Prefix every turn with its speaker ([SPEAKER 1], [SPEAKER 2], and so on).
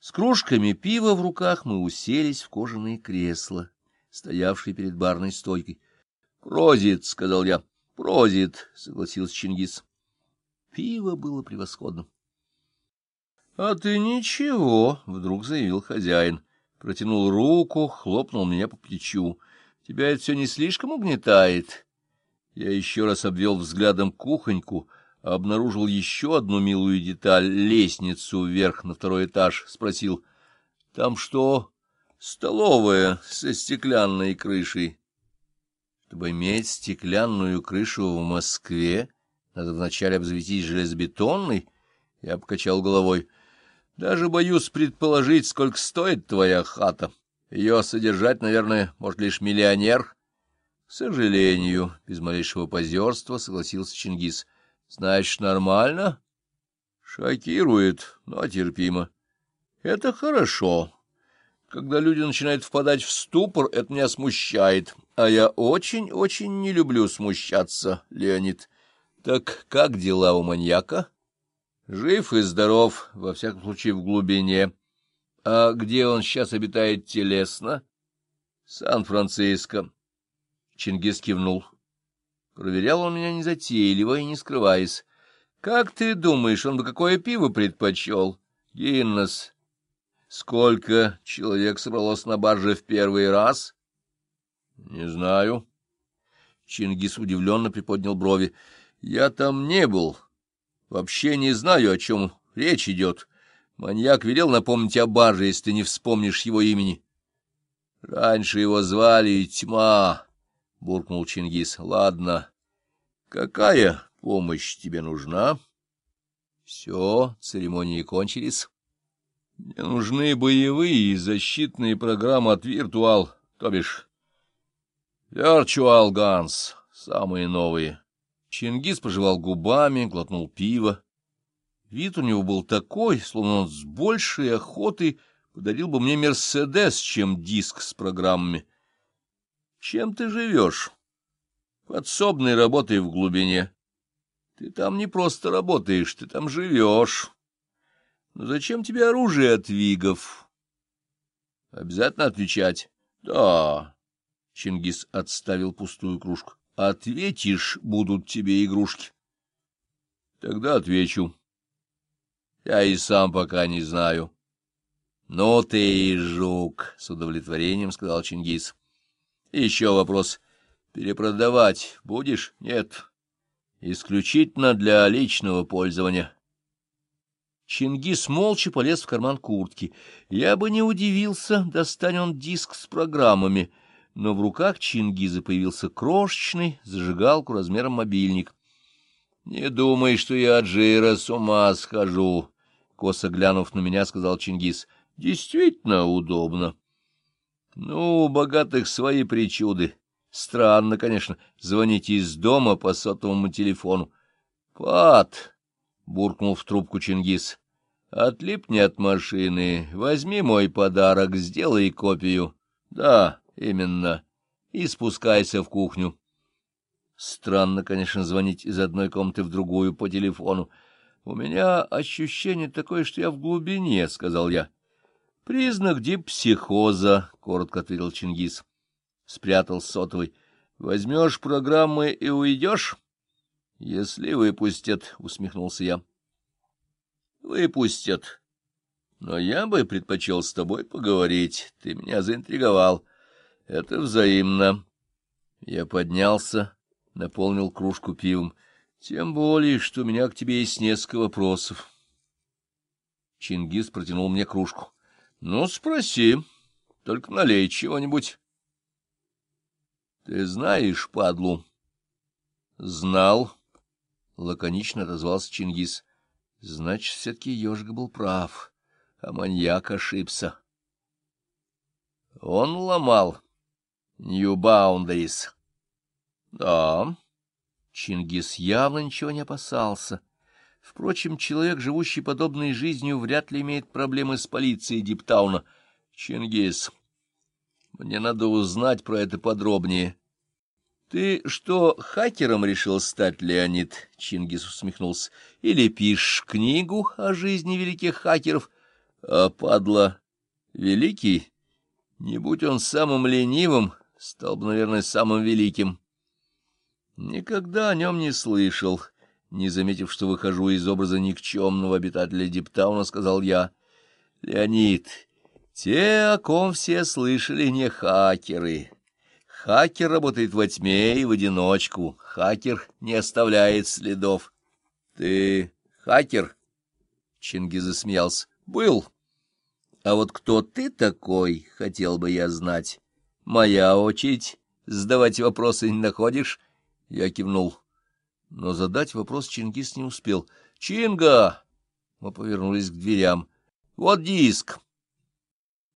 [SPEAKER 1] С кружками пива в руках мы уселись в кожаные кресла, стоявшие перед барной стойкой. — Прозит, — сказал я. — Прозит, — согласился Чингис. Пиво было превосходным. — А ты ничего, — вдруг заявил хозяин. Протянул руку, хлопнул меня по плечу. — Тебя это все не слишком угнетает? Я еще раз обвел взглядом кухоньку, обнаружил еще одну милую деталь — лестницу вверх на второй этаж. Спросил, — Там что? — Столовая со стеклянной крышей. Чтобы иметь стеклянную крышу в Москве, надо вначале обзавестись железобетонной. Я покачал головой. Даже боюсь предположить, сколько стоит твоя хата. Ее содержать, наверное, может лишь миллионер. К сожалению, без малейшего позерства согласился Чингис. Значит, нормально? Шокирует, но терпимо. Это хорошо. Когда люди начинают впадать в ступор, это меня смущает. А я очень-очень не люблю смущаться, Леонид. Так как дела у маньяка? Жив и здоров, во всяком случае, в глубине. А где он сейчас обитает телесно? Сан-Франциско. Чингис кивнул. Проверял он меня незатейливо и не скрываясь. — Как ты думаешь, он бы какое пиво предпочел? — Гиннес. Сколько человек собралось на барже в первый раз? — Не знаю. Чингис удивленно приподнял брови. — Я там не был. Вообще не знаю, о чем речь идет. Маньяк велел напомнить о барже, если ты не вспомнишь его имени. Раньше его звали Тьма, — буркнул Чингис. — Ладно. Какая помощь тебе нужна? — Все, церемонии кончились. Мне нужны боевые и защитные программы от Виртуал, то бишь Virtual Guns, самые новые. Чингис пожевал губами, глотнул пиво. Вид у него был такой, словно он с большей охотой подарил бы мне Мерседес, чем диск с программами. Чем ты живешь? Подсобной работой в глубине. Ты там не просто работаешь, ты там живешь. Но зачем тебе оружие от вигов? Обязательно отвечать. Да. Чингис отставил пустую кружку. Ответишь, будут тебе игрушки. Тогда отвечу. Я и сам пока не знаю. Ну ты и жук, с удовлетворением сказал Чингис. Еще вопрос. Перепродавать будешь? Нет. Исключительно для личного пользования. Чингис молча полез в карман куртки. Я бы не удивился, достань он диск с программами. Но в руках Чингиза появился крошечный зажигалку размером мобильник. — Не думай, что я от жира с ума схожу, — косо глянув на меня, сказал Чингис. — Действительно удобно. — Ну, у богатых свои причуды. Странно, конечно, звонить из дома по сотовому телефону. — Пат! — буркнул в трубку Чингис. Отлипни от машины, возьми мой подарок, сделай копию. Да, именно. И спускайся в кухню. Странно, конечно, звонить из одной комнаты в другую по телефону. У меня ощущение такое, что я в глубине, — сказал я. — Признак дипсихоза, — коротко ответил Чингис. Спрятал сотовый. — Возьмешь программы и уйдешь? — Если выпустят, — усмехнулся я. Выпустят. Но я бы предпочел с тобой поговорить. Ты меня заинтриговал. Это взаимно. Я поднялся, наполнил кружку пивом. Тем более, что у меня к тебе есть несколько вопросов. Чингис протянул мне кружку. — Ну, спроси. Только налей чего-нибудь. — Ты знаешь падлу? — Знал. — лаконично отозвался Чингис. Значит, все-таки ежик был прав, а маньяк ошибся. Он ломал Boundaries. Да, Чингис явно ничего не опасался. Впрочем, человек, живущий подобной жизнью, вряд ли имеет проблемы с полицией Диптауна. Чингис, мне надо узнать про это подробнее. — Ты что, хакером решил стать, Леонид? — Чингис усмехнулся. — Или пишешь книгу о жизни великих хакеров? А падла великий? Не будь он самым ленивым, стал бы, наверное, самым великим. Никогда о нем не слышал. Не заметив, что выхожу из образа никчемного обитателя Диптауна, сказал я. — Леонид, те, о ком все слышали, не хакеры. Хакер работает во тьме и в одиночку. Хакер не оставляет следов. — Ты хакер? — Чингис засмеялся. — Был. А вот кто ты такой, хотел бы я знать. Моя очередь задавать вопросы не находишь? Я кивнул. Но задать вопрос Чингис не успел. — Чинга! Мы повернулись к дверям. — Вот диск.